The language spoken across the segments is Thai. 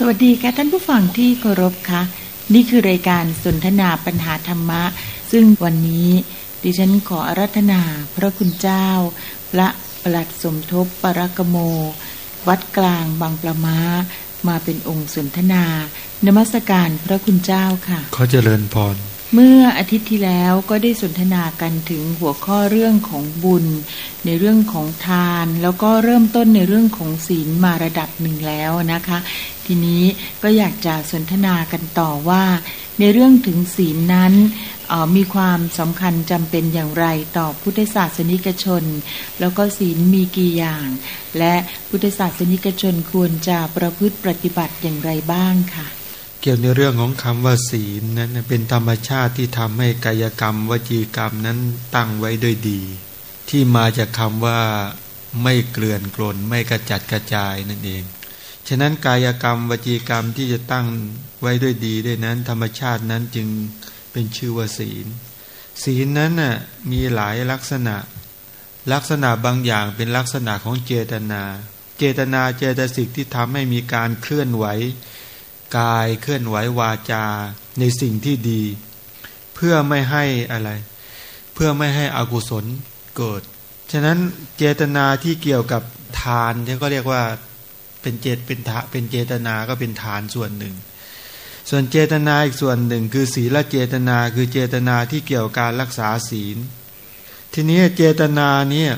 สวัสดีค่ะท่านผู้ฟังที่เคารพค่ะ นี่คือรายการสนทนาปัญหาธรรมะ ซึ่งวันนี้ดิฉันขออารัธนาพระคุณเจ้า พระประหลัดสมทบปรกโม วัดกลางบางปลาม้ามาเป็นองค์สนทนา นมัสการพระคุณเจ้าค่ะ ขอเจริญพร เมื่ออาทิตย์ที่แล้วก็ได้สนทนากันถึงหัวข้อเรื่องของบุญ ในเรื่องของทาน แล้วก็เริ่มต้นในเรื่องของศีลมาระดับหนึ่งแล้วนะคะ ทีนี้ก็อยากจะสนทนากันต่อว่า ในเรื่องถึงศีลนั้นออมีความสำคัญจำเป็นอย่างไรต่อพุทธศาสนิกชน แล้วก็ศีลมีกี่อย่าง และพุทธศาสนิกชนควรจะประพฤติปฏิบัติอย่างไรบ้างค่ะ เกี่ยวในเรื่องของคำว่าศีลนั้นเป็นธรรมชาติที่ทำให้กายกรรม วจีกรรมนั้นตั้งไว้ด้วยดี ที่มาจากคำว่าไม่เกลื่อนกลนไม่กระจัดกระจายนั่นเอง ฉะนั้นกายกรรม วจีกรรมที่จะตั้งไว้ด้วยดีด้วยนั้น ธรรมชาตินั้นจึงเป็นชื่อว่าศีล ศีลนั้นน่ะมีหลายลักษณะ ลักษณะบางอย่างเป็นลักษณะของเจตนา เจตนาเจตสิกที่ทำให้มีการเคลื่อนไหว กายเคลื่อนไหววาจาในสิ่งที่ดี เพื่อไม่ให้อะไร เพื่อไม่ให้อกุศลเกิด ฉะนั้นเจตนาที่เกี่ยวกับทานที่ก็เรียกว่าเป็นเจตเป็นทะเป็นเจตนาก็เป็นฐานส่วนหนึ่ง ส่วนเจตนาอีกส่วนหนึ่ง คือศีลเจตนาคือเจตนาที่เกี่ยวกับการรักษาศีล ทีนี้เจตนาเนี่ย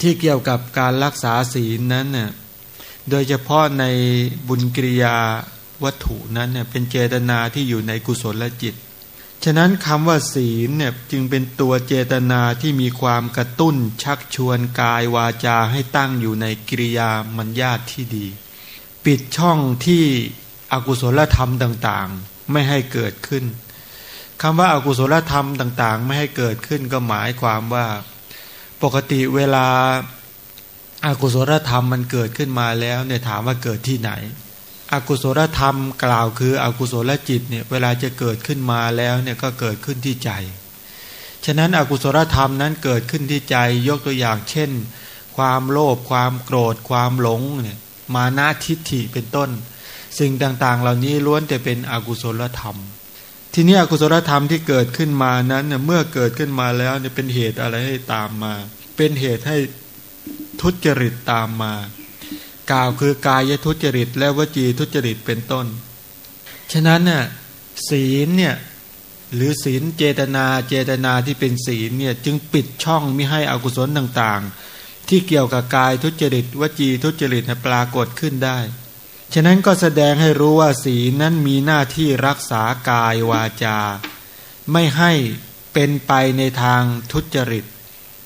ที่เกี่ยวกับการรักษาศีลนั้นเนี่ยโดยเฉพาะในบุญกิริยา วัตถุนั้นเนี่ยเป็นเจตนาที่อยู่ในกุศลลจิต ฉะนั้นคำว่าศีลเนี่ยจึงเป็นตัวเจตนาที่มีความกระตุ้นชักชวนกายวาจาให้ตั้งอยู่ในกิริยามัญญาตที่ดี ปิดช่องที่อกุศลธรรมต่างๆ ไม่ให้เกิดขึ้นคำว่าอากุศลธรรมต่าง ๆ ไม่ให้เกิดขึ้นก็หมายความว่า ปกติเวลาอากุศลธรรมมันเกิดขึ้นมาแล้วเนี่ยถามว่าเกิดที่ไหน อกุศลธรรมกล่าวคืออกุศลจิตเนี่ยเวลาจะเกิดขึ้นมาแล้วเนี่ยก็เกิดขึ้นที่ใจ ฉะนั้นอกุศลธรรมนั้นเกิดขึ้นที่ใจยกตัวอย่างเช่น ความโลภความโกรธ ความหลงเนี่ยมานาทิฏฐิเป็นต้น สิ่งต่างๆ เหล่านี้ล้วนแต่เป็นอกุศลธรรม ทีนี้อกุศลธรรมที่เกิดขึ้นมานั้นเนี่ยเมื่อเกิดขึ้นมาแล้วเนี่ยเป็นเหตุอะไรให้ตามมา เป็นเหตุให้ทุจริตตามมา กล่าวคือกายทุจริต และวจีทุจริตเป็นต้น ฉะนั้นน่ะศีลเนี่ยหรือศีลเจตนาเจตนาที่เป็นศีลเนี่ยจึงปิดช่องไม่ให้อกุศลต่างๆ ที่เกี่ยวกับกายทุจริต วจีทุจริตปรากฏขึ้นได้ ฉะนั้นก็แสดงให้รู้ว่าศีลนั้นมีหน้าที่รักษากายวาจา ไม่ให้เป็นไปในทางทุจริต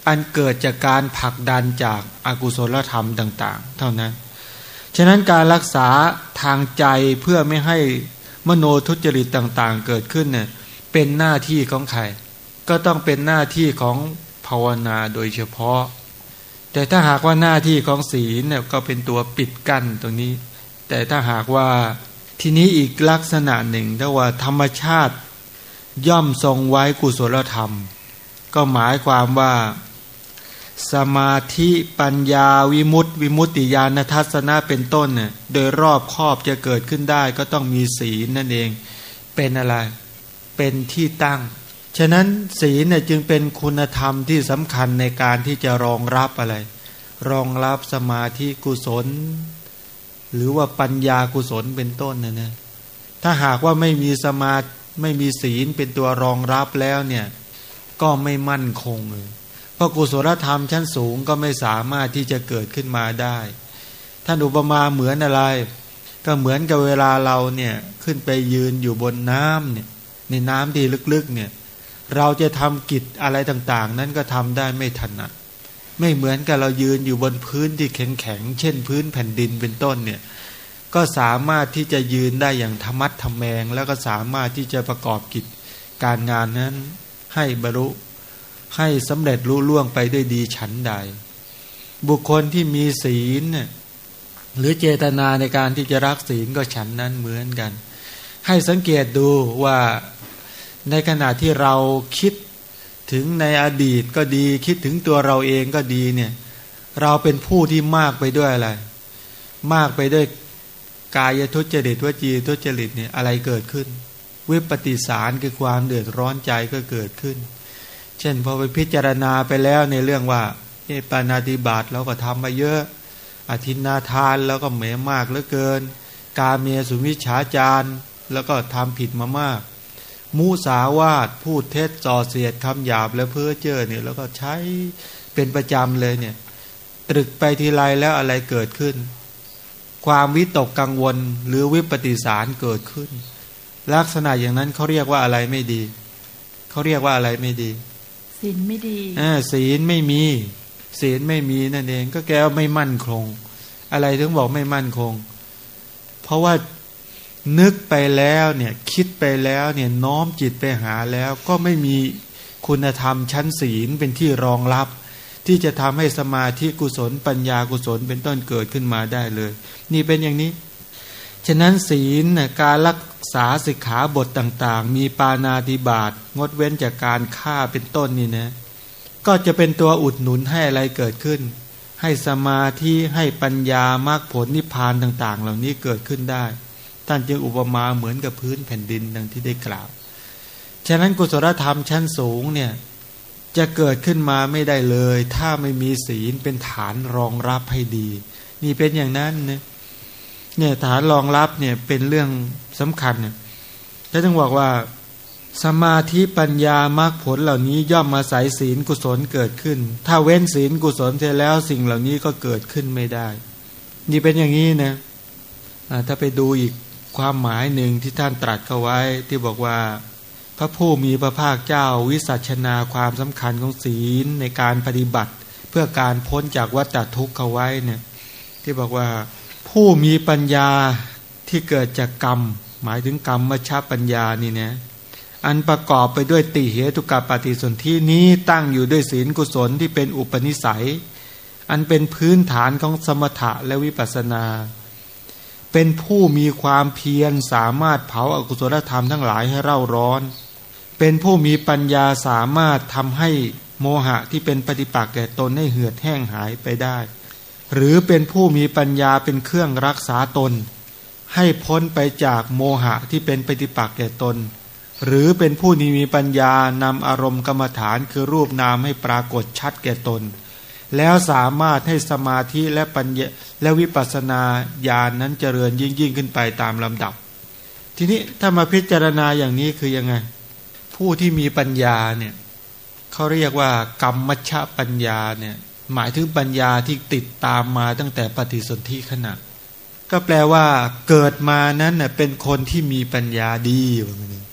อันเกิดจากการผลักดันจากอากุศลธรรมต่าง ๆ เท่านั้น ฉะนั้นการรักษาทางใจเพื่อไม่ให้มโนทุจริตต่างๆ เกิดขึ้นเนี่ยเป็นหน้าที่ของใคร ก็ต้องเป็นหน้าที่ของภาวนาโดยเฉพาะ แต่ถ้าหากว่าหน้าที่ของศีลเนี่ยก็เป็นตัวปิดกั้นตรงนี้ แต่ถ้าหากว่าทีนี้อีกลักษณะหนึ่งถ้าว่าธรรมชาติย่อมทรงไว้กุศลธรรม ก็หมายความว่า สมาธิปัญญาวิมุตติ วิมุตติญาณทัศนะเป็นต้นเนี่ยโดยรอบครอบจะเกิดขึ้นได้ก็ต้องมีศีลนั่นเองเป็นอะไร เป็นที่ตั้ง ฉะนั้นศีลเนี่ยจึงเป็นคุณธรรมที่สำคัญในการที่จะรองรับอะไร รองรับสมาธิกุศล หรือว่าปัญญากุศลเป็นต้นนะนะถ้าหากว่าไม่มีสมาไม่มีศีลเป็นตัวรองรับแล้วเนี่ย ก็ไม่มั่นคงเลย พราะกุศลธรรมชั้นสูงก็ไม่สามารถที่จะเกิดขึ้นมาได้ ท่านอุปมาเหมือนอะไร ก็เหมือนกับเวลาเราเนี่ยขึ้นไปยืนอยู่บนน้ำเนี่ยในน้ำที่ลึกๆเนี่ยเราจะทำกิจอะไรต่างๆ นั้นก็ทำได้ไม่ถนัดไม่เหมือนกับเรายืนอยู่บนพื้นที่แข็งๆเช่นพื้นแผ่นดินเป็นต้นเนี่ยก็สามารถที่จะยืนได้อย่างธรรมัดทแมง แล้วก็สามารถที่จะประกอบกิจการงานนั้นให้บรรลุ ให้สำเร็จรู้ล่วงไปด้วยดีฉันใด บุคคลที่มีศีลเนี่ยหรือเจตนาในการที่จะรักศีลก็ฉันนั้นเหมือนกัน ให้สังเกตดูว่าในขณะที่เราคิดถึงในอดีตก็ดีคิดถึงตัวเราเองก็ดีเนี่ยเราเป็นผู้ที่มากไปด้วยอะไร มากไปด้วยกายทุจริตวจีทุจริตเนี่ยอะไรเกิดขึ้น วิปฏิสารคือความเดือดร้อนใจก็เกิดขึ้น เช่นพอไปพิจารณาไปแล้วในเรื่องว่าเอปานาติบาตเราก็ทำมาเยอะอธินาทานแล้วก็เหมมากเหลือเกิน กาเมียสุมิชฌาจารแล้วก็ทำผิดมามาก มูสาวาทพูดเท็จจ่อเสียดคำหยาบและเพ้อเจ้อเนี่ยแล้วก็ใช้เป็นประจำเลยเนี่ยตรึกไปทีไรแล้วอะไรเกิดขึ้น ความวิตกกังวลหรือวิปฏิสารเกิดขึ้น ลักษณะอย่างนั้นเขาเรียกว่าอะไรไม่ดี เขาเรียกว่าอะไรไม่ดี ศีลไม่ดีอ่าศีลไม่มี ศีลไม่มีนั่นเอง ก็แกไม่มั่นคง อะไรถึงบอกไม่มั่นคง เพราะว่านึกไปแล้วเนี่ยคิดไปแล้วเนี่ยน้อมจิตไปหาแล้วก็ไม่มีคุณธรรมชั้นศีลเป็นที่รองรับ ที่จะทำให้สมาธิกุศลปัญญากุศลเป็นต้นเกิดขึ้นมาได้เลย นี่เป็นอย่างนี้ ฉะนั้นศีลการรักษาสิกขาบทต่างๆ มีปานาติบาตงดเว้นจากการฆ่าเป็นต้นนี่นะก็จะเป็นตัวอุดหนุนให้อะไรเกิดขึ้น ให้สมาธิให้ปัญญามรรคผลนิพพานต่าง ๆ เหล่านี้เกิดขึ้นได้ท่านจึงอุปมาเหมือนกับพื้นแผ่นดินดังที่ได้กล่าว ฉะนั้นกุศลธรรมชั้นสูงเนี่ยจะเกิดขึ้นมาไม่ได้เลย ถ้าไม่มีศีลเป็นฐานรองรับให้ดี นี่เป็นอย่างนั้นเนี่ย เนี่ยฐานรองรับเนี่ยเป็นเรื่องสำคัญเนี่ยจะต้องบอกว่า สมาธิปัญญามรรคผลเหล่านี้ย่อมมาใส่ศีลกุศลเกิดขึ้น ถ้าเว้นศีลกุศลเสร็จแล้วสิ่งเหล่านี้ก็เกิดขึ้นไม่ได้ นี่เป็นอย่างนี้นะถ้าไปดูอีกความหมายหนึ่งที่ท่านตรัสเข้าไว้ที่บอกว่า พระผู้มีพระภาคเจ้าวิสัชนาความสำคัญของศีลในการปฏิบัติ เพื่อการพ้นจากวัฏทุกข์เขาไว้เนี่ยที่บอกว่า ผู้มีปัญญาที่เกิดจากกรรม หมายถึงกรรมมชาปัญญานี่เนะอันประกอบไปด้วยติเหตุกับปฏิสนธินี้ตั้งอยู่ด้วยศีลกุศลที่เป็นอุปนิสัย อันเป็นพื้นฐานของสมถะและวิปัสสนา เป็นผู้มีความเพียรสามารถเผาอากุศลธรรมทั้งหลายให้เร่าร้อน เป็นผู้มีปัญญาสามารถทำให้โมหะที่เป็นปฏิปักษ์แก่ตนให้เหือดแห้งหายไปได้ หรือเป็นผู้มีปัญญาเป็นเครื่องรักษาตน ให้พ้นไปจากโมหะที่เป็นปฏิปักษ์แก่ตน หรือเป็นผู้นี้มีปัญญานำอารมณ์กรรมฐานคือรูปนามให้ปรากฏชัดแก่ตน แล้วสามารถให้สมาธิและปัญญาและวิปัสสนาญาณนนั้นเจริญยิ่งยิ่งขึ้นไปตามลำดับ ทีนี้ถ้ามาพิจารณาอย่างนี้คือยังไง ผู้ที่มีปัญญาเนี่ยเขาเรียกว่ากรรมมัชฌปัญญาเนี่ย หมายถึงปัญญาที่ติดตามมาตั้งแต่ปฏิสนธิขณะ ก็แปลว่า เกิดมานั้นเน่ยเป็นคนที่มีปัญญาดีว่างี้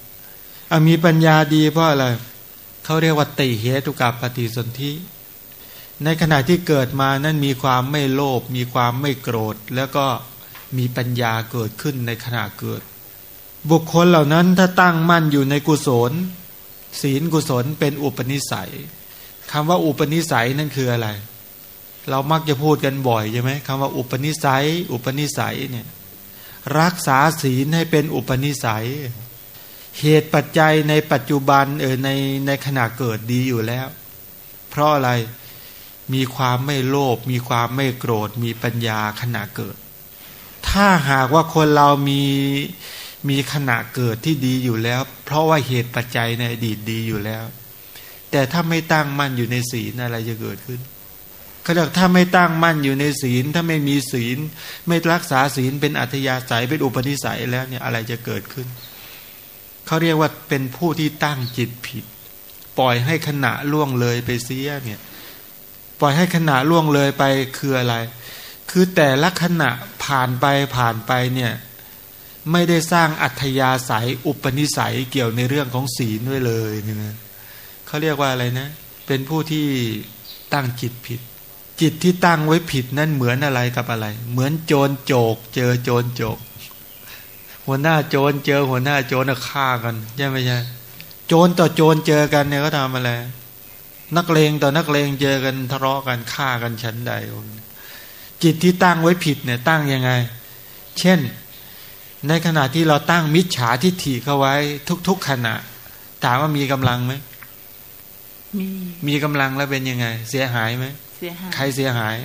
อ่มีปัญญาดีเพราะอะไรเขาเรียกว่าติเหตุกับปฏิสนธิในขณะที่เกิดมานั้นมีความไม่โลภมีความไม่โกรธ แล้วก็มีปัญญาเกิดขึ้นในขณะเกิด บุคคลเหล่านั้นถ้าตั้งมั่นอยู่ในกุศล ศีลกุศลเป็นอุปนิสัย คำว่าอุปนิสัยนั่นคืออะไร เรามักจะพูดกันบ่อยใช่ไหมคำว่าอุปนิสัย อุปนิสัยเนี่ยรักษาศีลให้เป็นอุปนิสัย เหตุปัจจัยในปัจจุบันเออในในขณะเกิดดีอยู่แล้ว เพราะอะไรมีความไม่โลภมีความไม่โกรธ มีปัญญาขณะเกิด ถ้าหากว่าคนเรามีมีขณะเกิดที่ดีอยู่แล้ว เพราะว่าเหตุปัจจัยในอดีตดีอยู่แล้ว แต่ถ้าไม่ตั้งมั่นอยู่ในศีลอะไรจะเกิดขึ้นเขาบอกถ้าไม่ตั้งมั่นอยู่ในศีล ถ้าไม่มีศีล ไม่รักษาศีลเป็นอัธยาศัยเป็นอุปนิสัยแล้วเนี่ยอะไรจะเกิดขึ้นเขาเรียกว่าเป็นผู้ที่ตั้งจิตผิด ปล่อยให้ขณะล่วงเลยไปเสียเนี่ยปล่อยให้ขณะล่วงเลยไปคืออะไร คือแต่ละขณะผ่านไปผ่านไปเนี่ยไม่ได้สร้างอัธยาศัยอุปนิสัยเกี่ยวในเรื่องของศีลด้วยเลยนะ เขาเรียกว่าอะไรนะ เป็นผู้ที่ตั้งจิตผิด จิตที่ตั้งไว้ผิดนั่นเหมือนอะไรกับอะไร เหมือนโจรโจก เจอโจรโจก หัวหน้าโจรเจอหัวหน้าโจรฆ่ากันใช่ไหมใช่โจรต่อโจรเจอกันเนี่ยก็ทำอะไรนักเลงต่อนักเลงเจอกันทะเลาะกันฆ่ากันชั้นใดจิตที่ตั้งไว้ผิดเนี่ยตั้งยังไง เช่น ในขณะที่เราตั้งมิจฉาทิฏฐิเข้าไว้ทุก ๆ ขณะ ถามว่ามีกำลังไหม มีมีกำลังแล้วเป็นยังไง เสียหายไหมเสียหายใครเสียหาย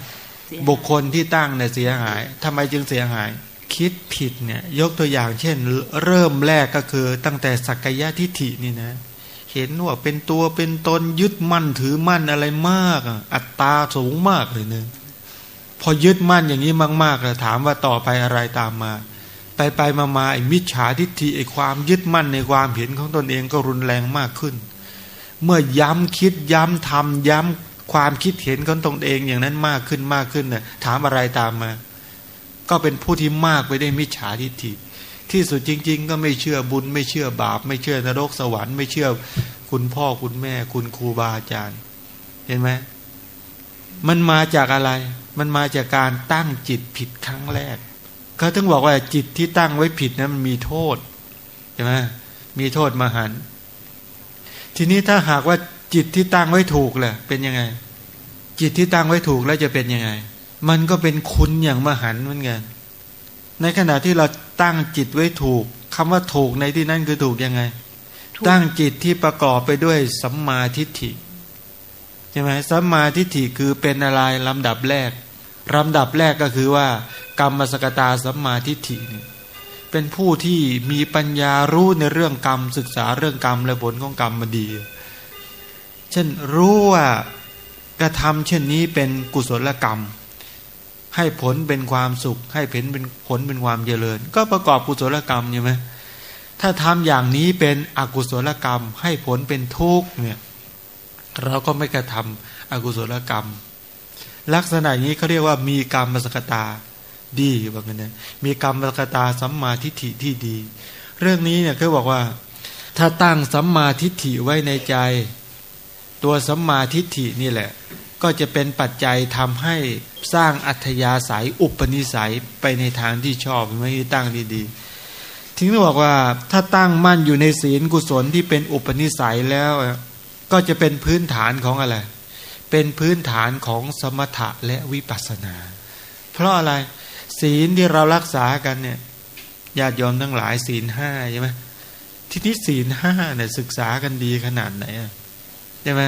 บุคคลที่ตั้งเนี่ยเสียหายทำไมจึงเสียหาย คิดผิดเนี่ย ยกตัวอย่างเช่น เริ่มแรกก็คือตั้งแต่สักกายทิฏฐินี่นะ เห็นว่าเป็นตัวเป็นตนยึดมั่นถือมั่นอะไรมากอะอัตตาสูงมากเลยเนะพอยึดมั่นอย่างนี้มากๆแล้วถามว่าต่อไปอะไรตามมาไปไปมามาไอ้มิจฉาทิฏฐิไอ้ความยึดมั่นในความเห็นของตนเองก็รุนแรงมากขึ้น เมื่อย้ำคิดย้ำทำย้ำความคิดเห็นของตนเองอย่างนั้นมากขึ้นมากขึ้นน่ะถามอะไรตามมา ก็เป็นผู้ที่มากไปได้มิจฉาทิฏฐิ ที่สุดจริง ๆ ก็ไม่เชื่อบุญ ไม่เชื่อบาป ไม่เชื่อนรกสวรรค์ไม่เชื่อคุณพ่อคุณแม่ คุณครูบาอาจารย์ เห็นไหมมันมาจากอะไร มันมาจากการตั้งจิตผิดครั้งแรกเขาต้องบอกว่าจิตที่ตั้งไว้ผิดนะั้นมันมีโทษใช่ไหมมีโทษมหัน ทีนี้ถ้าหากว่าจิตที่ตั้งไว้ถูกแหละเป็นยังไง จิตที่ตั้งไว้ถูกแล้วจะเป็นยังไง มันก็เป็นคุณอย่างมหันเหมือนกันในขณะที่เราตั้งจิตไว้ถูกคำว่าถูกในที่นั้นคือถูกยังไง ตั้งจิตที่ประกอบไปด้วยสัมมาทิฏฐิใช่ไหมสัมมาทิฏฐิคือเป็นอะไรลำดับแรกลำดับแรกก็คือว่ากรรมสกตาสัมมาทิฏฐิเนี่ย เป็นผู้ที่มีปัญญารู้ในเรื่องกรรม ศึกษาเรื่องกรรมและผลของกรรมมาดี เช่นรู้ว่ากระทำเช่นนี้เป็นกุศลกรรม ให้ผลเป็นความสุข ให้ผลเป็นผลเป็นความเจริญ ก็ประกอบกุศลกรรมใช่ไหมถ้าทำอย่างนี้เป็นอกุศลกรรม ให้ผลเป็นทุกข์เนี่ยเราก็ไม่กระทำอกุศลกรรม ลักษณะนี้เขาเรียกว่ามีกรรมมสกตา ดีว่างั้นนะมีกรรมกตาสัมมาทิฏฐิที่ดี เรื่องนี้เนี่ยเขาบอกว่า ถ้าตั้งสัมมาทิฏฐิไว้ในใจ ตัวสัมมาทิฏฐินี่แหละ ก็จะเป็นปัจจัยทำให้สร้างอัธยาศัยอุปนิสัยไปในทางที่ชอบไม่ตั้งดีๆถึงบอกว่าถ้าตั้งมั่นอยู่ในศีลกุศลที่เป็นอุปนิสัยแล้วก็จะเป็นพื้นฐานของอะไร เป็นพื้นฐานของสมถะและวิปัสสนา เพราะอะไร ศีลที่เรารักษากันเนี่ยญาติยอมทั้งหลายศีลห้าใช่ไหมทีนี้ศีลห้าเนี่ยศึกษากันดีขนาดไหนใช่ไหม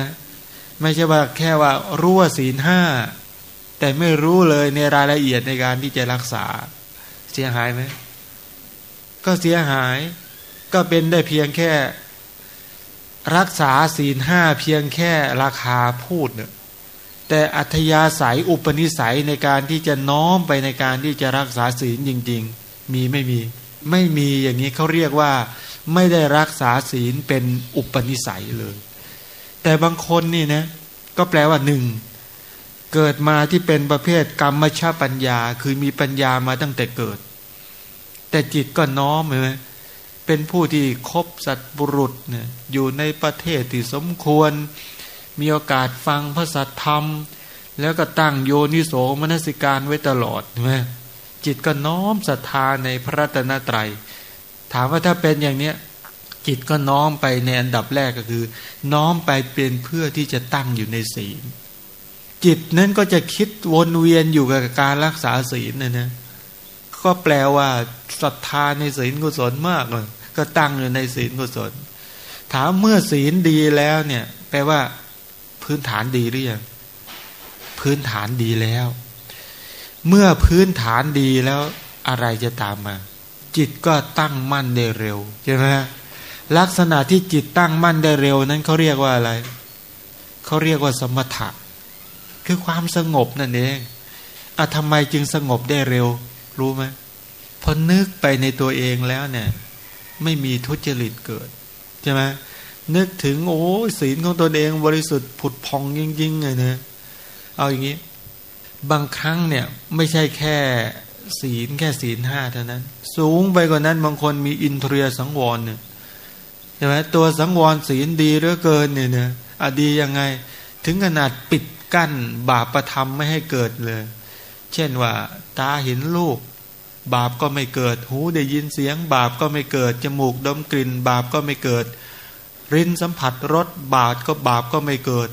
ไม่ใช่ว่าแค่ว่ารู้ว่าศีลห้าแต่ไม่รู้เลยในรายละเอียดในการที่จะรักษาเสียหายไหมก็เสียหายก็เป็นได้เพียงแค่ รักษาศีลห้าเพียงแค่ราคาพูดเนี่ย แต่อัธยาศัยอุปนิสัยในการที่จะน้อมไปในการที่จะรักษาศีลจริง ๆ มีไม่มี ไม่มีอย่างนี้เขาเรียกว่า ไม่ได้รักษาศีลเป็นอุปนิสัยเลย แต่บางคนนี่นะก็แปลว่าหนึ่งเกิดมาที่เป็นประเภทกรรมชาปัญญา คือมีปัญญามาตั้งแต่เกิด แต่จิตก็น้อมไหมเป็นผู้ที่คบสัตบุรุษเนี่ยอยู่ในประเทศที่สมควร มีโอกาสฟังพระสัทธรรม แล้วก็ตั้งโยนิโสมนสิการไว้ตลอดใช่ไหมจิตก็น้อมศรัทธาในพระรัตนตรัย ถามว่าถ้าเป็นอย่างเนี้ยจิตก็น้อมไปในอันดับแรกก็คือ น้อมไปเป็นเพื่อที่จะตั้งอยู่ในศีล จิตนั้นก็จะคิดวนเวียนอยู่กับการรักษาศีลนะนะก็แปลว่าศรัทธาในศีลกุศลมากเลยก็ตั้งอยู่ในศีลกุศล ถามเมื่อศีลดีแล้วเนี่ย แปลว่า พื้นฐานดีหรือยังพื้นฐานดีแล้ว เมื่อพื้นฐานดีแล้วอะไรจะตามมา จิตก็ตั้งมั่นได้เร็วใช่ไหมลักษณะที่จิตตั้งมั่นได้เร็วนั้นเขาเรียกว่าอะไรเขาเรียกว่าสมถะ คือความสงบนั่นเองอะทำไมจึงสงบได้เร็ว รู้ไหมพอนึกไปในตัวเองแล้วเนี่ย ไม่มีทุจริตเกิดใช่ไหม นึกถึงโอ้ศีลของตนเองบริสุทธิ์ผุดพองยิ่งๆเลยนะเอาอย่างนี้ บางครั้งเนี่ยไม่ใช่แค่ศีลแค่ศีลห้าเท่านั้น สูงไปกว่านั้นบางคนมีอินทรียสังวรเนี่ยใช่ไหมตัวสังวรศีลดีเหลือเกินเนี่ยเนี่ยอดียังไง ถึงขนาดปิดกั้นบาปประทำไม่ให้เกิดเลย เช่นว่า ตาเห็นลูก บาปก็ไม่เกิด หูได้ยินเสียง บาปก็ไม่เกิด จมูกดมกลิ่น บาปก็ไม่เกิด รินสัมผัสรสบาปก็บาปก็ไม่เกิด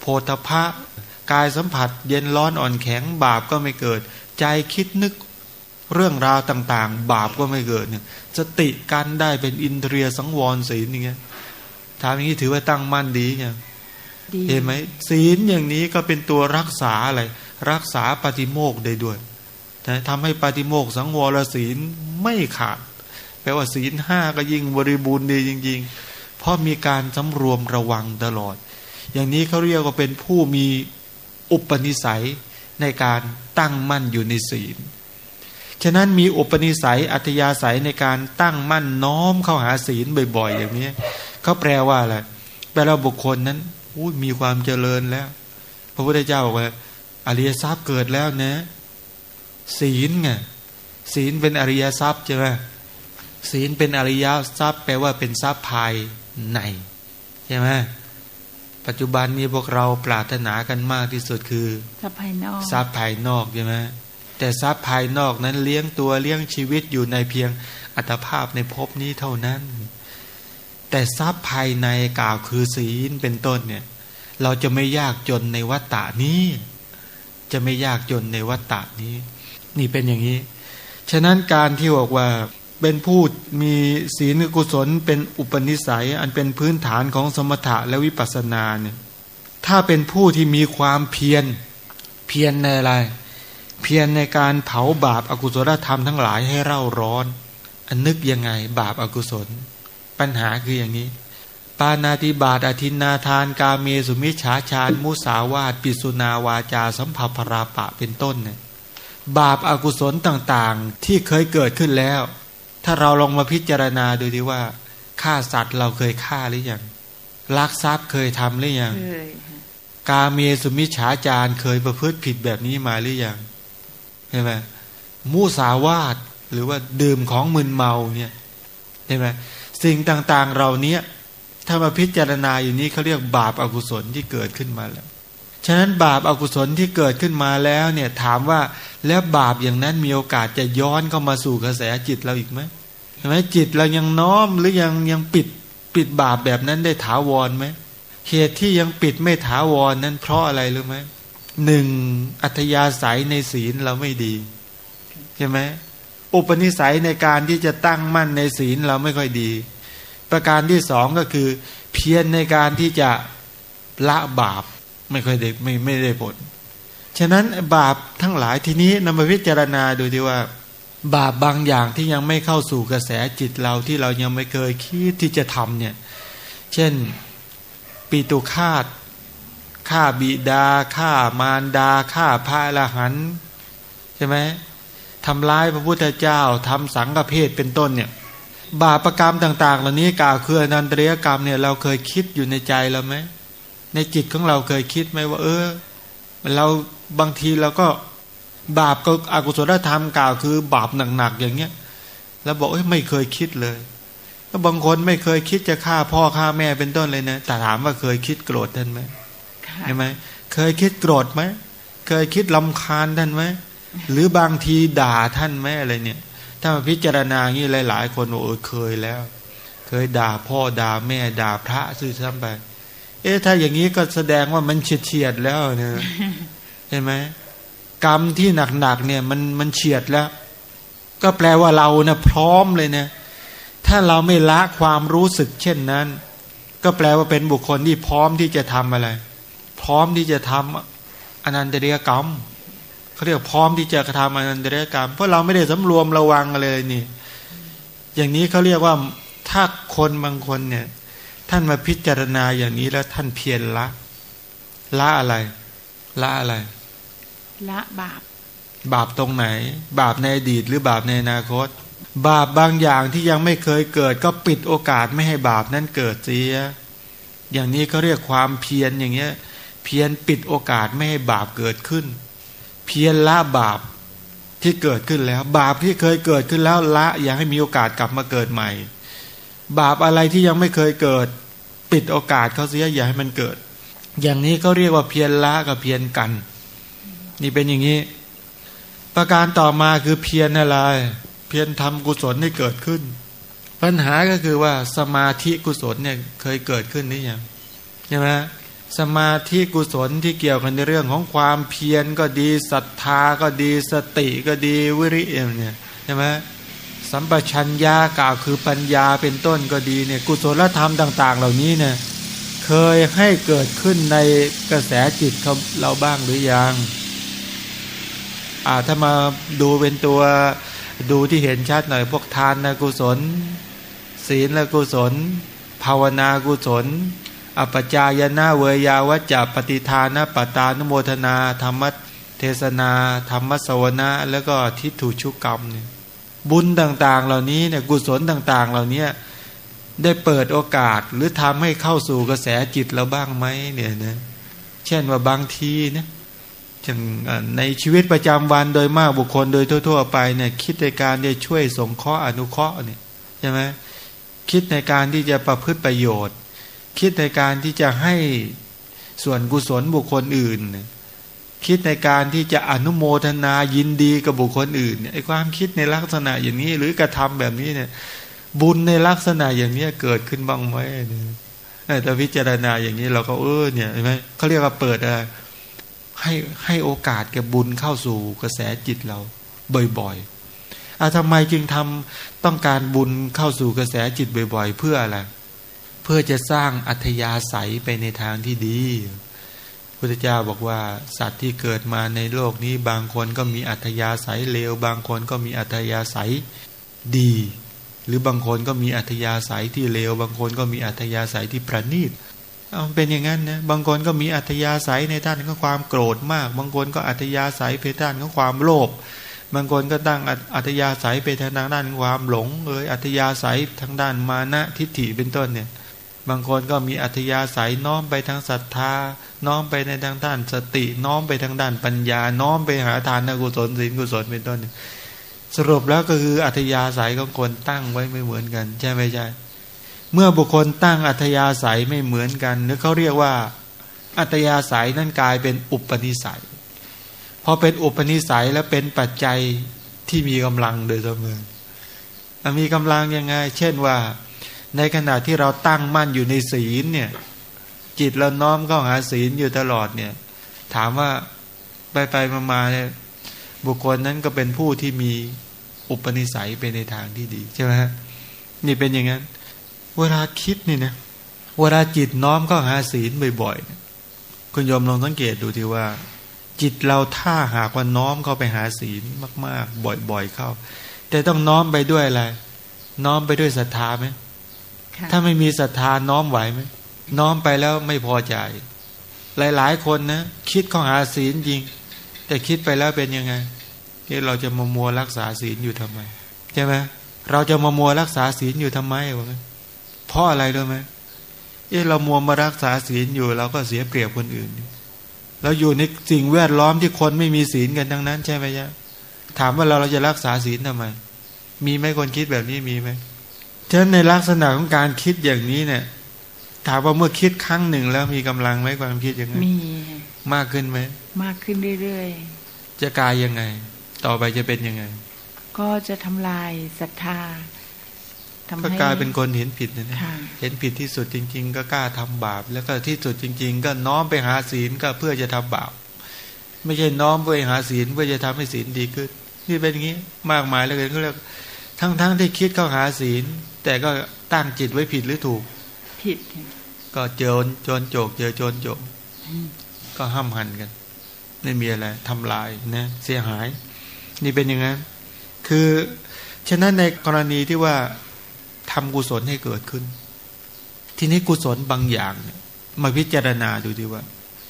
โพธพะกายสัมผัส เย็นร้อนอ่อนแข็งบาปก็ไม่เกิด ใจคิดนึกเรื่องราวต่าง ๆ บาปก็ไม่เกิดเนี่ยสติกันได้เป็นอินเทรียสังวรศีลอย่างเงี้ยถามอย่างนี้ถือว่าตั้งมั่นดีไงเห็นไหมศีลอย่างนี้ก็เป็นตัวรักษาอะไร รักษาปฏิโมกได้ด้วยแต่ทำให้ปาฏิโมกสังวรศีลไม่ขาดแปลว่าศีลห้าก็ยิ่งบริบูรณ์ดีจริง ๆ เพราะมีการสำรวมระวังตลอด อย่างนี้เขาเรียกว่าเป็นผู้มีอุปนิสัยในการตั้งมั่นอยู่ในศีล ฉะนั้นมีอุปนิสัยอัตยาศัยในการตั้งมั่นน้อมเข้าหาศีลบ่อย ๆ อย่างนี้เขาแปลว่าอะไรแปลว่าบุคคลนั้นมีความเจริญแล้ว พระพุทธเจ้าบอกว่าอริยทรัพย์เกิดแล้วนะ ศีลไงศีลเป็นอริยทรัพย์ใช่ไหมศีลเป็นอริยทรัพย์แปลว่าเป็นทรัพย์ภาย ในใช่ไหมปัจจุบันนี้พวกเราปรารถนากันมากที่สุดคือทรัพย์ภายนอกทรัพย์ภายนอกใช่ไหมแต่ทรัพย์ภายนอกนั้นเลี้ยงตัวเลี้ยงชีวิตอยู่ในเพียงอัตภาพในภพนี้เท่านั้น แต่ทรัพย์ภายในกล่าวคือศีลเป็นต้นเนี่ย เราจะไม่ยากจนในวัฏฏานี้ จะไม่ยากจนในวัฏฏานี้ นี่เป็นอย่างนี้ ฉะนั้นการที่บอกว่า เป็นผู้มีศีลกุศลเป็นอุปนิสัย อันเป็นพื้นฐานของสมถะและวิปัสสนาเนี่ยถ้าเป็นผู้ที่มีความเพียรเพียรในอะไร เพียรในการเผาบาปอากุศลธรรมทั้งหลายให้เร่าร้อน อันนึกยังไงบาปอากุศล ปัญหาคืออย่างนี้ ปานาติบาตอธินนาทานกาเมสุมิฉาชาญมุสาวาตปิสุนาวาจา สัมภพราปะเป็นต้นเนี่ยบาปอากุศลต่างๆ ที่เคยเกิดขึ้นแล้ว ถ้าเราลองมาพิจารณาดูดีว่าฆ่าสัตว์เราเคยฆ่าหรือยังลักทรัพย์เคยทำหรือยังกาเมสุมิฉาจารเคยประพฤติผิดแบบนี้มาหรือยังเห็นไหมมูสาวาตหรือว่าดื่มของมึนเมาเนี่ยเห็นไหมสิ่งต่างๆเราเนี้ยถ้ามาพิจารณาอยู่นี้เขาเรียกบาปอากุศลที่เกิดขึ้นมาแล้ว ฉะนั้นบาปอากุศลที่เกิดขึ้นมาแล้วเนี่ยถามว่าแล้วบาปอย่างนั้นมีโอกาสจะย้อนเข้ามาสู่กระแสจิตเราอีกไหมใช่ไหมจิตเรายังน้อมหรือยังยังปิดปิดบาปแบบนั้นได้ถาวรไหมเหตุที่ยังปิดไม่ถาวรนั้นเพราะอะไรรู้ไหมหนึ่งอัธยาศัยในศีลเราไม่ดีใช่ไหมอุปนิสัยในการที่จะตั้งมั่นในศีลเราไม่ค่อยดี ประการที่สองก็คือ เพียรในการที่จะละบาป ไม่ค่อยได้ไม่ไม่ได้ผล ฉะนั้นบาปทั้งหลายทีนี้นำมาพิจารณาดูดีว่า บาปบางอย่างที่ยังไม่เข้าสู่กระแสจิตเราที่เรายังไม่เคยคิดที่จะทำเนี่ย เช่นปีตุคาตฆ่าบิดาฆ่ามารดาฆ่าพระละหันใช่ไหมทำร้ายพระพุทธเจ้าทำสังฆเพศเป็นต้นเนี่ย บาปประกรรมต่าง ๆ เหล่านี้กล่าวคืออนันตริยกรรมเนี่ยเราเคยคิดอยู่ในใจเราไหม ในจิตของเราเคยคิดไหมว่า เออ เราบางทีเราก็บาปก็อกุศลธรรมกล่าวคือบาปหนักๆอย่างเงี้ย แล้วบอกเอ้ยไม่เคยคิดเลยก็บางคนไม่เคยคิดจะฆ่าพ่อฆ่าแม่เป็นต้นเลยนะแต่ถามว่าเคยคิดโกรธท่านไหมใช่ไหมเคยคิดโกรธไหมเคยคิดลำคาญท่านไหมหรือบางทีด่าท่านไหมอะไรเนี่ย ถ้ามาพิจารณาอย่างนี้หลาย ๆ คนบอกเออเคยแล้ว เคยด่าพ่อด่าแม่ด่าพระซื่อซ้ำไป เอ๊ะถ้าอย่างนี้ก็แสดงว่ามันเฉียดแล้วเนี่ยเห็นไหมกรรมที่หนักๆเนี่ย มันมันเฉียดแล้ว ก็แปลว่าเราเนะพร้อมเลยเนะถ้าเราไม่ละความรู้สึกเช่นนั้น ก็แปลว่าเป็นบุคคลที่พร้อมที่จะทำอะไร พร้อมที่จะทำอนันตเรียกรรมเขาเรียกพร้อมที่จะกระทำอนันตเรียกรรมเพราะเราไม่ได้สำรวมระวังเลยนี่ อย่างนี้เขาเรียกว่าถ้าคนบางคนเนี่ย ท่านมาพิจารณาอย่างนี้แล้วท่านเพียรละ ละอะไร ละอะไร ละบาป บาปตรงไหน บาปในอดีตหรือบาปในอนาคต บาปบางอย่างที่ยังไม่เคยเกิด ก็ปิดโอกาสไม่ให้บาปนั้นเกิดเสีย อย่างนี้เขาเรียกความเพียรอย่างเงี้ย เพียรปิดโอกาสไม่ให้บาปเกิดขึ้น เพียรละบาปที่เกิดขึ้นแล้ว บาปที่เคยเกิดขึ้นแล้วละอย่าให้มีโอกาสกลับมาเกิดใหม่ บาปอะไรที่ยังไม่เคยเกิด ปิดโอกาสเขาเสียอย่าให้มันเกิด อย่างนี้เขาเรียกว่าเพียรละกับเพียรกัน นี่เป็นอย่างนี้ ประการต่อมาคือเพียรอะไร เพียรทำกุศลให้เกิดขึ้น ปัญหาก็คือว่าสมาธิกุศลเนี่ยเคยเกิดขึ้นนี่ยังใช่ไหมสมาธิกุศลที่เกี่ยวกันในเรื่องของความเพียรก็ดีศรัทธาก็ดีสติก็ดีวิริยเนี่ยใช่ไหม สัมปชัญญากล่าวคือปัญญาเป็นต้นก็ดีเนี่ยกุศลธรรมต่าง ๆ เหล่านี้เนี่ยเคยให้เกิดขึ้นในกระแสจิตเขาเราบ้างหรือยังอ่าถ้ามาดูเป็นตัวดูที่เห็นชัดหน่อย พวกทานนะกุศล ศีลละกุศล ภาวนากุศลอปจายนาเวยาวัจจะปฏิทานะปตานุโมทนา ธรรมเทศนา ธรรมสวนะแล้วก็ทิฏฐุชุกรรมเนี่ย บุญต่างๆ เหล่านี้เนี่ยกุศลต่าง ๆ เหล่านี้ได้เปิดโอกาสหรือทำให้เข้าสู่กระแสจิตเราบ้างไหมเนี่ยนะเช่นว่าบางทีนะอย่างในชีวิตประจำวันโดยมากบุคคลโดยทั่ว ๆ ไปเนี่ยคิดในการจะช่วยสงเคราะห์อนุเคราะห์เนี่ยใช่ไหมคิดในการที่จะประพฤติประโยชน์ คิดในการที่จะให้ส่วนกุศลบุคคลอื่นเนี่ย คิดในการที่จะอนุโมทนายินดีกับบุคคลอื่นไอ้ความคิดในลักษณะอย่างนี้ หรือกระทำแบบนี้เนี่ย บุญในลักษณะอย่างนี้เกิดขึ้นบ้างไหมแต่พิจารณาอย่างนี้เราก็เออเนี่ยเห็นไหมเขาเรียกว่าเปิดอะไรให้ให้โอกาสแก่บุญเข้าสู่กระแสจิตเราบ่อยๆอะทำไมจึงทำต้องการบุญเข้าสู่กระแสจิตบ่อย ๆ เพื่ออะไรเพื่อจะสร้างอัธยาศัยไปในทางที่ดี พุทธเจ้าบอกว่าสัตว์ที่เกิดมาในโลกนี้บางคนก็มีอัธยาศัยเลว บางคนก็มีอัธยาศัยดี หรือบางคนก็มีอัธยาศัยที่เลว บางคนก็มีอัธยาศัยที่ประณีตเอาเป็นอย่างนั้นนะบางคนก็มีอัธยาศัยในด้านของความโกรธมาก บางคนก็อัธยาศัยไปด้านของความโลภบางคนก็ตั้งอัธยาศัยไปทางด้านความหลงเอยอัธยาศัยทางด้านมานะทิฏฐิเป็นต้นเนี่ย บางคนก็มีอัธยาศัยน้อมไปทางศรัทธา น้อมไปในทางด้านสติ น้อมไปทางด้านปัญญา น้อมไปหาทานกุศลศีลกุศลเป็นต้น สรุปแล้วก็คืออัธยาศัยของคนตั้งไว้ไม่เหมือนกัน ใช่ไหมใช่เมื่อบุคคลตั้งอัธยาศัยไม่เหมือนกันนึกเขาเรียกว่า อัธยาศัยนั่นกลายเป็นอุปนิสัยพอเป็นอุปนิสัยแล้วเป็นปัจจัยที่มีกำลังโดยเสมอมีกำลังยังไง เช่นว่า ในขณะที่เราตั้งมั่นอยู่ในศีลเนี่ย จิตเราน้อมเข้าหาศีลอยู่ตลอดเนี่ย ถามว่าไปไปมามาเนี่ยบุคคลนั้นก็เป็นผู้ที่มีอุปนิสัยไปในทางที่ดีใช่ไหมฮะนี่เป็นอย่างนั้น เวลาคิดนี่นะเวลาจิตน้อมเข้าหาศีลบ่อยๆคุณโยมลองสังเกตดูทีว่า จิตเราถ้าหากว่าน้อมเข้าไปหาศีลมาก ๆ บ่อยๆเข้า แต่ต้องน้อมไปด้วยอะไรน้อมไปด้วยศรัทธาไหม ถ้าไม่มีศรัทธาน้อมไหวไหมน้อมไปแล้วไม่พอใจ หลาย ๆ คนนะคิดข้าหาศีลจริง แต่คิดไปแล้วเป็นยังไงที่เราจะมามัวรักษาศีลอยู่ทำไมใช่ไหมเราจะมามัวรักษาศีลอยู่ทำไมวะเพราะอะไรรู้ไหมเออเรามัวมารักษาศีลอยู่เราก็เสียเปรียบคนอื่นเราอยู่ในสิ่งแวดล้อมที่คนไม่มีศีลกันทั้งนั้น ใช่ไหมจ๊ะถามว่าเราเราจะรักษาศีลทำไม มีไหมคนคิดแบบนี้มีไหม ฉะนั้นในลักษณะของการคิดอย่างนี้เนี่ยถามว่าเมื่อคิดครั้งหนึ่งแล้วมีกำลังไหมความคิดอย่างนี้มีมากขึ้นไหมมากขึ้นเรื่อยๆจะกลายยังไง ต่อไปจะเป็นยังไง ก็จะทำลายศรัทธาก็กลายเป็นคนเห็นผิดนะนะเห็นผิดที่สุดจริง ๆ ก็กล้าทำบาป แล้วก็ที่สุดจริง ๆ ก็น้อมไปหาศีลก็เพื่อจะทำบาปไม่ใช่น้อมไปหาศีลเพื่อจะทำให้ศีลดีขึ้นนี่เป็นอย่างนี้มากมายเลยเขาเรียกทั้งๆที่คิดเข้าหาศีล แต่ก็ตั้งจิตไว้ผิดหรือถูก ผิด ก็โจรโจรโจก เจอโจรโจก ก็ห้ามหันกัน ไม่มีอะไรทำลายนะเสียหาย นี่เป็นอย่างนั้นคือฉะนั้นในกรณีที่ว่าทำกุศลให้เกิดขึ้น ทีนี้กุศลบางอย่างเนี่ยมาพิจารณาดูดีว่า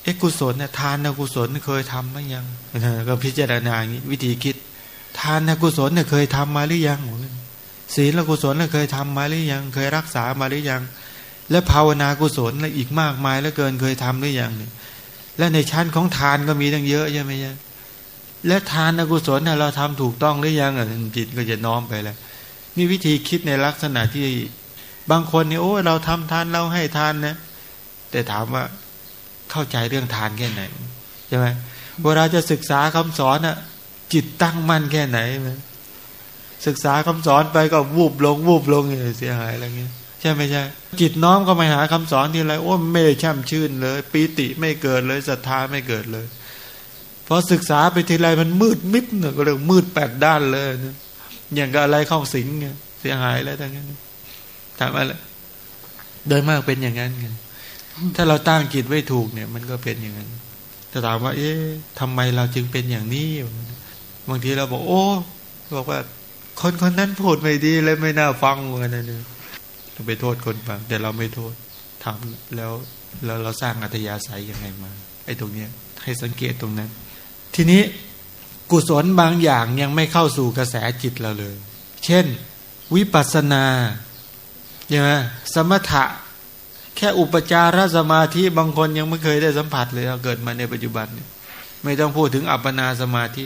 เอ๊ะกุศลเนี่ยทานนะกุศลเคยทำไหมยังก็พิจารณาอย่างนี้วิธีคิด ทานนะกุศลเนี่ยเคยทำมาหรือยัง ศีลกุศลเนี่ยเคยทำมาหรือยัง เคยรักษามาหรือยัง และภาวนากุศลและอีกมากมายแล้วเกินเคยทำหรือยังเนี่ยและในชั้นของทานก็มีตั้งเยอะใช่ไหมยังและทานกุศลเนี่ยเราทำถูกต้องหรือยังอะจิตก็จะน้อมไปแล้วนี่วิธีคิดในลักษณะที่บางคนเนี่ยโอ้เราทำทานเราให้ทานนะแต่ถามว่าเข้าใจเรื่องทานแค่ไหนใช่ไหมเวลาจะศึกษาคำสอนอะจิตตั้งมั่นแค่ไหนม ศึกษาคำสอนไปก็วูบลงวูบลงเสียหายอะไรเงี้ยใช่ไหมใช่จิตน้อมก็ไปหาคำสอนที่ไรโอ้ไม่ได้ช่ำชื่นเลยปีติไม่เกิดเลยศรัทธาไม่เกิดเลยพอศึกษาไปทีไรมันมืดมิดเนี่ยก็เรียกมืดแปดด้านเลยนะอย่างกับอะไรเข้าสิงเงี้ยเสียหายแล้วทั้งนั้นถามอะไรโดยมากเป็นอย่างนั้นไงถ้าเราตั้งจิตไว้ถูกเนี่ย มันก็เป็นอย่างนั้นจะถามว่า เอ๊ะทำไมเราจึงเป็นอย่างนี้บางทีเราบอก โอ้บอกว่า คนคนนั้นพูดไม่ดีเลยไม่น่าฟังเหมือนกันนะเนี่ยไปโทษคนฟังแต่เราไม่โทษทำแล้วแล้วเราสร้างอัธยาศัยยังไงมา ไอ้ตรงเนี้ยให้สังเกตตรงนั้น ทีนี้กุศลบางอย่างยังไม่เข้าสู่กระแสจิตเราเลย เช่น วิปัสนาใช่ไหมสมถะ แค่อุปจารสมาธิบางคนยังไม่เคยได้สัมผัสเลยเกิดมาในปัจจุบันเนี่ยไม่ต้องพูดถึงอัปปนาสมาธิ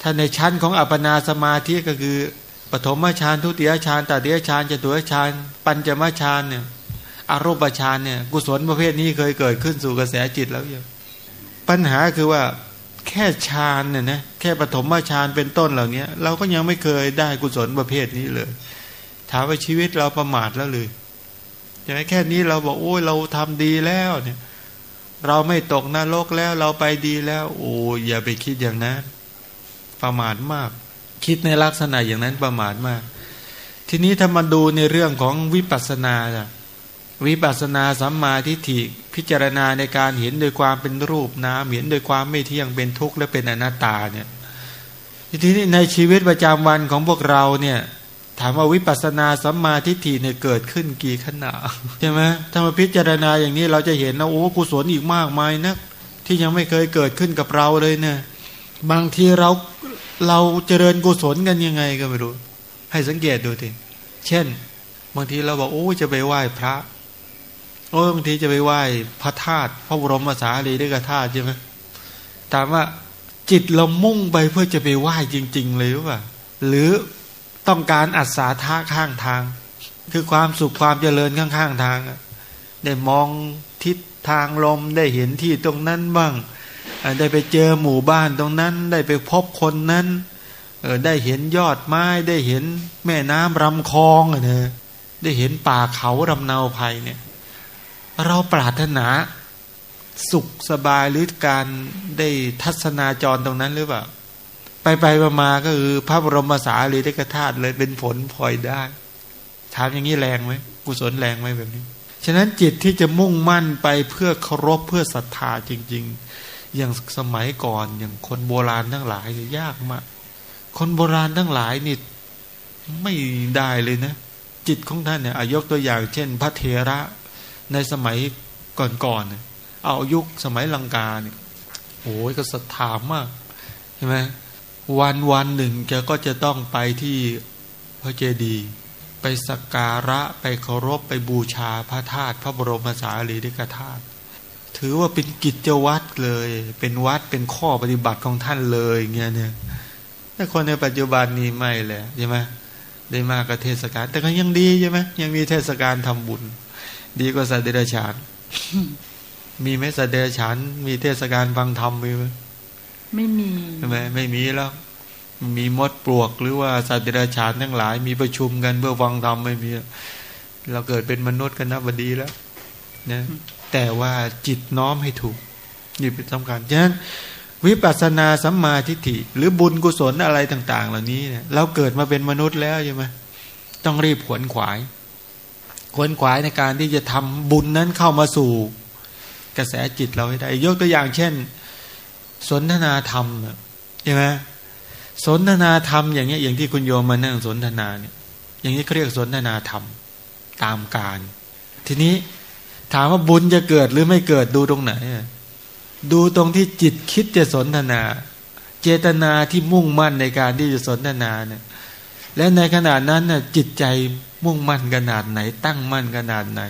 ถ้าในชั้นของอัปปนาสมาธิก็คือปฐมฌานทุติยฌานตติยฌานจตุยฌานปัญจมฌานเนี่ยอารมณ์ฌานเนี่ยกุศลประเภทนี้เคยเกิดขึ้นสู่กระแสจิตแล้วยังปัญหาคือว่าแค่ฌานเนี่ยนะแค่ปฐมฌานเป็นต้นเหล่านี้เราก็ยังไม่เคยได้กุศลประเภทนี้เลยถามว่าชีวิตเราประมาทแล้วเลยใช่ไหมแค่นี้เราบอกโอ้ยเราทำดีแล้วเนี่ย เราไม่ตกนรกแล้วเราไปดีแล้ว โอ้อย่าไปคิดอย่างนั้น ประมาทมาก คิดในลักษณะอย่างนั้นประมาทมาก ทีนี้ถ้ามาดูในเรื่องของวิปัสสนา่ะวิปัสนาสัมมาทิฏฐิพิจารณาในการเห็นโดยความเป็นรูปน้ำเห็นโดยความไม่เที่ยงเป็นทุกข์และเป็นอนัตตาเนี่ยทีนี้ในชีวิตประจำวันของพวกเราเนี่ยถามว่าวิปัสนาสัมมาทิฏฐิเนี่ยเกิดขึ้นกี่ขณะใช่ไหมถ้ามาพิจารณาอย่างนี้เราจะเห็นนะโอ้กุศลอีกมากมายนะที่ยังไม่เคยเกิดขึ้นกับเราเลยเนี่ย บางทีเราเราเจริญกุศลกันยังไงก็ไม่รู้ ให้สังเกตดูทีเช่น บางทีเราบอกโอ้จะไปไหว้พระโอ้บางทีจะไปไหว้พระธาตุพระบรมสารีริกธาตุใช่ไหมถามว่าจิตเรามุ่งไปเพื่อจะไปไหว้จริง ๆ เลยหรือเปล่าหรือต้องการอัศาธาข้างทาง คือความสุขความเจริญข้างๆทางได้มองทิศทางลมได้เห็นที่ตรงนั้นบ้าง ได้ไปเจอหมู่บ้านตรงนั้น ได้ไปพบคนนั้นได้เห็นยอดไม้ได้เห็นแม่น้ำรำคลองเนี่ยได้เห็นป่าเขารำเนาภัยเนี่ย เราปรารถนาสุขสบายหรือการได้ทัศนาจรตรงนั้นหรือเปล่าไปไปมาก็คือพระบรมสารีริกธาตุเลยเป็นผลพลอยได้ถามอย่างนี้แรงไหมกุศลแรงไหมแบบนี้ ฉะนั้นจิตที่จะมุ่งมั่นไปเพื่อเคารพเพื่อศรัทธาจริง ๆ อย่างสมัยก่อนอย่างคนโบราณทั้งหลายยากมาก คนโบราณทั้งหลายนี่ไม่ได้เลยนะ จิตของท่านเนี่ยอายกตัวอย่าง เช่น พระเทระในสมัยก่อนๆเอายุคสมัยลังกาเนี่ยโอ้ยก็ศรัทธามากใช่ไหมวันวันหนึ่งแกก็จะต้องไปที่พระเจดีย์ไปสักการะไปเคารพไปบูชาพระธาตุพระบรมสารีริกธาตุ ถือว่าเป็นกิจวัตรเลย เป็นวัดเป็นข้อปฏิบัติของท่านเลยเงี้ยเนี่ยแต่คนในปัจจุบันนี้ไม่แหละใช่ไหมได้มากกับเทศกาลแต่ก็ยังดีใช่ไหมยังมีเทศกาลทำบุญ ดีกว่าสัตว์เดรัจฉาน มีไหมสัตว์เดรัจฉาน มีเทศกาลฟังธรรมมีไหมไม่มีใช่ไหมไม่มีแล้วมีมดปลวก หรือว่าสัตว์เดรัจฉานทั้งหลาย มีประชุมกันเพื่อฟังธรรมไม่มีเราเกิดเป็นมนุษย์กันนับดีแล้วนะ แต่ว่าจิตน้อมให้ถูกนี่เป็นสำคัญฉะนั้นวิปัสสนาสัมมาทิฏฐิ หรือบุญกุศลอะไรต่าง ๆ เหล่านี้เนี่ยเราเกิดมาเป็นมนุษย์แล้วใช่ไหมต้องรีบขวนขวาย ขวนขวายในการที่จะทำบุญนั้นเข้ามาสู่กระแสจิตเราให้ได้ ยกตัวอย่างเช่น สนทนาธรรมใช่ไหมสนทนาธรรมอย่างเงี้ยอย่างที่คุณโยมมานั่งสนทนาเนี่ย อย่างนี้เขาเรียกสนทนาธรรมตามการ ทีนี้ ถามว่าบุญจะเกิดหรือไม่เกิดดูตรงไหน ดูตรงที่จิตคิดจะสนทนา เจตนาที่มุ่งมั่นในการที่จะสนทนาเนี่ย และในขณะนั้นน่ะจิตใจมุ่งมั่นขนาดไหน ตั้งมั่นขนาดไหน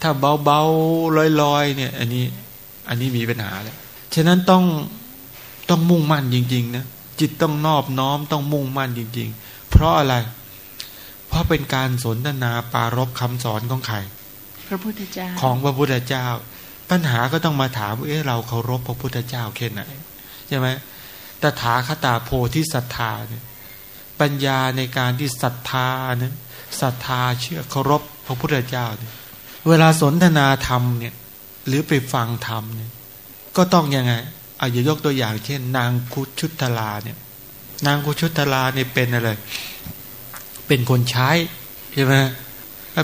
ถ้าเบาๆลอยๆ เนี่ย อันนี้ อันนี้มีปัญหาแล้วฉะนั้นต้องต้องมุ่งมั่นจริงๆนะจิตต้องนอบน้อมต้องมุ่งมั่นจริง ๆ เพราะอะไร เพราะเป็นการสนทนาปารบคำสอนของใคร พระพุทธเจ้าของพระพุทธเจ้า ปัญหาก็ต้องมาถามเอ๊ะเราเคารพพระพุทธเจ้าแค่ไหนใช่ไหมแต่ถาคตาโพธิศรัทธาเนี่ยปัญญาในการที่ศรัทธานั้นศรัทธาเชื่อเคารพพระพุทธเจ้าเนี่ยเวลาสนทนาธรรมเนี่ยหรือไปฟังธรรมเนี่ยก็ต้องยังไงอาจจะยกตัวอย่างเช่น นางคุชุตลาเนี่ย นางคุชุตลาเนี่ยเป็นอะไร เป็นคนใช้ใช่ไหม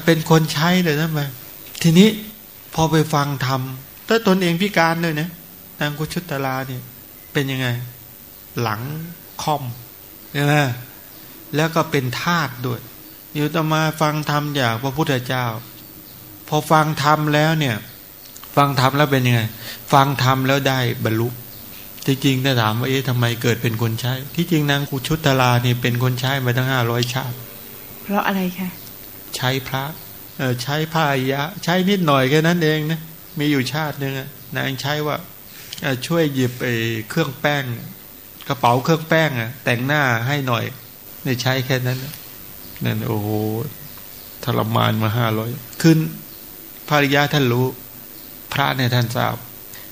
เป็นคนใช้เลยนะมา ทีนี้พอไปฟังธรรมแต่ตนเองพิการเลยนะนางคุชุตลาเนี่ยเป็นยังไง หลังคอมใช่ไหมแล้วก็เป็นทาสด้วยอยู่ต่อมาฟังธรรมจากพระพุทธเจ้า พอฟังธรรมแล้วเนี่ย ฟังธรรมแล้วเป็นยังไง ฟังธรรมแล้วได้บรรลุจริงๆถ้าถามว่าเอ๊ะทำไมเกิดเป็นคนใช้ ที่จริงนางกุชุตลานี่เป็นคนใช้มาตั้งห้าร้อยชาติ เพราะอะไรคะใช้พระเออ ใช้ผ้ายะ ใช้นิดหน่อยแค่นั้นเองนะมีอยู่ชาติหนึ่งนางใช้ว่าช่วยหยิบไอ้เครื่องแป้ง กระเป๋าเครื่องแป้งอะแต่งหน้าให้หน่อยในใช้แค่นั้นนั่นโอ้โหทรมานมาห้าร้อยขึ้นภริยาท่านรู้ พระเนี่ยท่านทราบ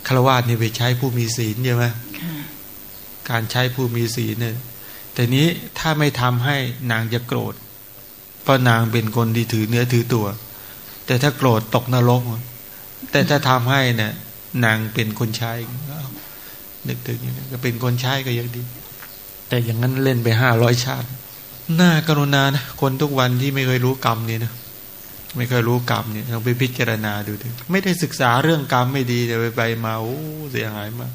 ฆราวาสเนี่ยไปใช้ผู้มีศีลใช่ไหมการใช้ผู้มีศีลเนี่ยแต่นี้ถ้าไม่ทำให้นางจะโกรธ เพราะนางเป็นคนที่ถือเนื้อถือตัว แต่ถ้าโกรธตกนรก แต่ถ้าทำให้เนี่ยนางเป็นคนใช้นึกถึงอย่างนี้ก็เป็นคนใช้ก็ยังดี แต่อย่างนั้นเล่นไปห้าร้อยชาติน่ากรุณานะคนทุกวันที่ไม่เคยรู้กรรมเนี่ยนะไม่เคยรู้กรรมเนี่ยลองไปพิจารณาดูดิไม่ได้ศึกษาเรื่องกรรมไม่ดีแต่ไปไปมาโอ้เสียหายมาก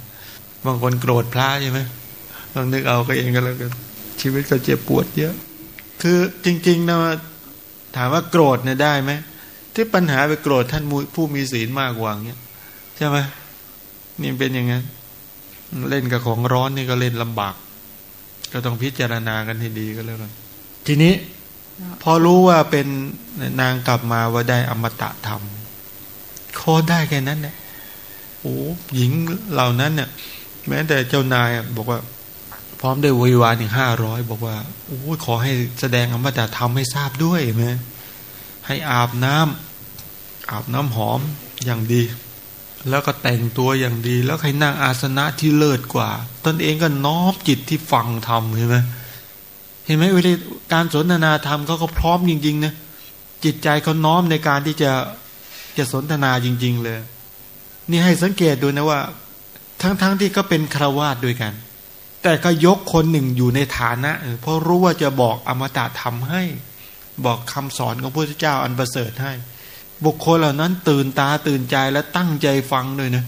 บางคนโกรธพระใช่ไหมลองนึกเอาก็เองก็แล้วกันชีวิตก็เจ็บปวดเยอะ คือจริงๆนะถามว่าโกรธเนี่ยได้ไหมที่ปัญหาไปโกรธท่านผู้มีศีลมากกว่าเนี้ยใช่ไหมนี่เป็นอย่างนั้น เล่นกับของร้อนนี่ก็เล่นลำบาก ก็ต้องพิจารณากันให้ดีก็แล้วกันทีนี้ พอรู้ว่าเป็นนางกลับมาว่าได้อมตะธรรมขอได้แค่นั้นเนี่ยโอ้หญิงเหล่านั้นเนี่ย แม้แต่เจ้านายบอกว่า พร้อมได้วิวานอีกห้าร้อยบอกว่าโอ้ขอให้แสดงอมตะธรรมให้ทราบด้วยไหมให้อาบน้ำอาบน้ำหอมอย่างดี แล้วก็แต่งตัวอย่างดี แล้วให้นั่งอาสนะที่เลิศกว่า ตนเองก็น้อมจิตที่ฟังธรรมเห็นไหมเห็นไหมเวลาการสนทนาธรรมเขาก็พร้อมจริงๆนะจิตใจเขาน้อมในการที่จะจะสนทนาจริง ๆ เลย นี่ให้สังเกตดูนะว่า ทั้งๆทที่ก็เป็นครวาสด้วยกัน แต่ก็ยกคนหนึ่งอยู่ในฐานะเพราะรู้ว่าจะบอกอมตะธรรมให้ บอกคำสอนของพระพุทธเจ้าอันประเสริฐให้ บุคคลเหล่านั้นตื่นตาตื่นใจและตั้งใจฟังด้วยนะ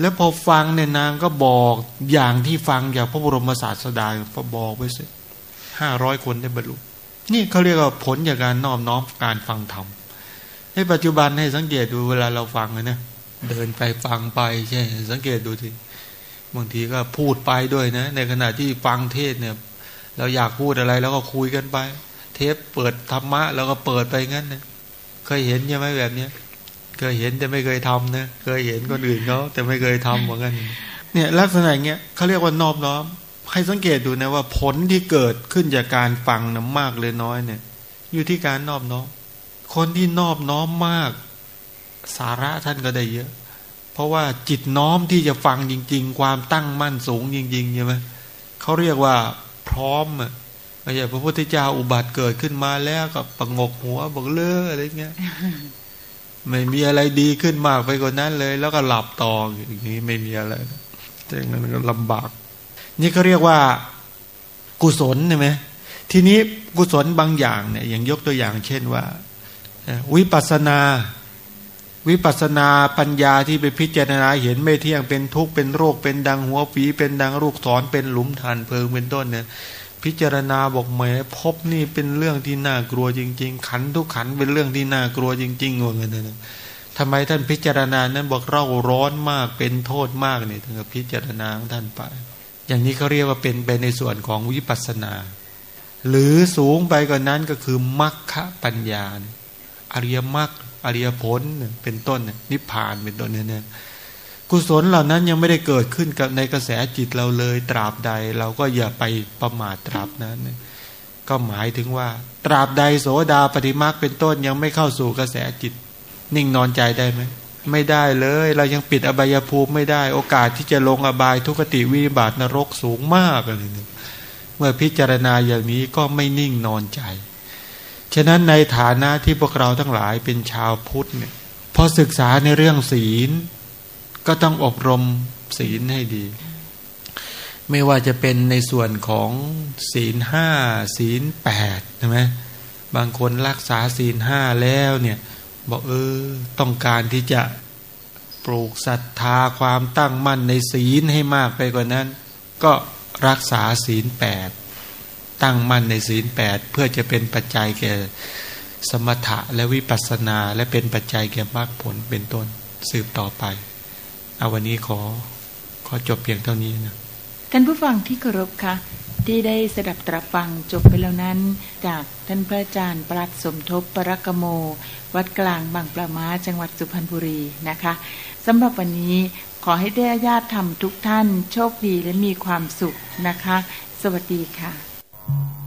แล้วพอฟังเนี่ยนางก็บอกอย่างที่ฟังจากพระบรมศาสดาพอบอกไปเสร็จห้าร้อยคนได้บรรลุนี่เขาเรียกว่าผลจากการนอบน้อมการฟังธรรมในปัจจุบันให้สังเกตดูเวลาเราฟังเลยนะเดินไปฟังไปใช่ สังเกตดูที บางทีก็พูดไปด้วยนะ ในขณะที่ฟังเทศเนี่ย เราอยากพูดอะไรแล้วก็คุยกันไป เทปเปิดธรรมะ แล้วก็เปิดไปงั้นนะเคยเห็นใช่ไหมแบบเนี้ยเคยเห็นแต่ไม่เคยทำนะเคยเห็นคนอื่นเขาแต่ไม่เคยทำเหมือนกัน เนี่ย ลักษณะเงี้ยเขาเรียกว่านอบน้อมให้สังเกตดูนะว่าผลที่เกิดขึ้นจากการฟังนะมากเลยน้อยเนี่ย อยู่ที่การนอบน้อมคนที่นอบน้อมมาก สาระท่านก็ได้เยอะ เพราะว่าจิตน้อมที่จะฟังจริง ๆ ความตั้งมั่นสูงจริงๆใช่ไหมเขาเรียกว่าพร้อมอะไม่ใช่พระพุทธเจ้าอุบัติเกิดขึ้นมาแล้วก็ประงกหัวบอกเลิกอะไรเงี้ยไม่มีอะไรดีขึ้นมากไปกว่านั้นเลย แล้วก็หลับต่ออย่างนี้ไม่มีอะไรแต่งั้นก็ลำบาก นี่ก็เรียกว่ากุศลใช่ไหมทีนี้กุศลบางอย่างเนี่ยอย่างยกตัวอย่างเช่นว่า วิปัสนา วิปัสนาปัญญาที่ไปพิจารณาเห็นไม่เที่ยงเป็นทุกข์เป็นโรคเป็นดังหัวฝีเป็นดังลูกศรเป็นหลุมฐานเพลิงเป็นต้นเนี่ยพิจารณาบอกแหมพบนี่เป็นเรื่องที่น่ากลัวจริง ๆ ขันทุกขันเป็นเรื่องที่น่ากลัวจริงๆว่าเงี้ยนะทำไมท่านพิจารณานั้นบอกเราร้อนมากเป็นโทษมากเนี่ยถึงกับพิจารณาของท่านไป อย่างนี้เขาเรียกว่าเป็นไปในส่วนของวิปัสสนา หรือสูงไปกว่านนั้นก็คือมรรคปัญญาอริยมรรค อริยผลเป็นต้นนิพพานเป็นต้นเนี่ยกุศลเหล่านั้นยังไม่ได้เกิดขึ้นกับในกระแสจิตเราเลยตราบใด เราก็อย่าไปประมาทตราบนั้น ก็หมายถึงว่า ตราบใดโสดาปฏิมาเป็นต้นยังไม่เข้าสู่กระแสจิต นิ่งนอนใจได้ไหมไม่ได้เลย เรายังปิดอบายภูมิไม่ได้ โอกาสที่จะลงอบายทุกติวิบัตินรกสูงมากเลยเมื่อพิจารณาอย่างนี้ก็ไม่นิ่งนอนใจ ฉะนั้นในฐานะที่พวกเราทั้งหลายเป็นชาวพุทธเนี่ยพอศึกษาในเรื่องศีล ก็ต้องอบรมศีลให้ดี ไม่ว่าจะเป็นในส่วนของศีลห้าศีลแปดใช่ไหมบางคนรักษาศีลห้าแล้วเนี่ยบอกเออต้องการที่จะปลูกศรัทธาความตั้งมั่นในศีลให้มากไปกว่านั้น ก็รักษาศีลแปด ตั้งมั่นในศีลแปดเพื่อจะเป็นปัจจัยแก่สมถะและวิปัสสนาและเป็นปัจจัยแก่มรรคผลเป็นต้นสืบต่อไปเอาวันนี้ขอขอจบเพียงเท่านี้นะท่านผู้ฟังที่เคารพค่ะ ที่ได้สดับตรับฟังจบไปแล้วนั้น จากท่านพระอาจารย์ปรัดสมทบปรกโม วัดกลางบางปลามาจังหวัดสุพรรณบุรีนะคะสำหรับวันนี้ขอให้ได้ญาติธรรมทุกท่าน โชคดีและมีความสุขนะคะ สวัสดีค่ะ Thank you.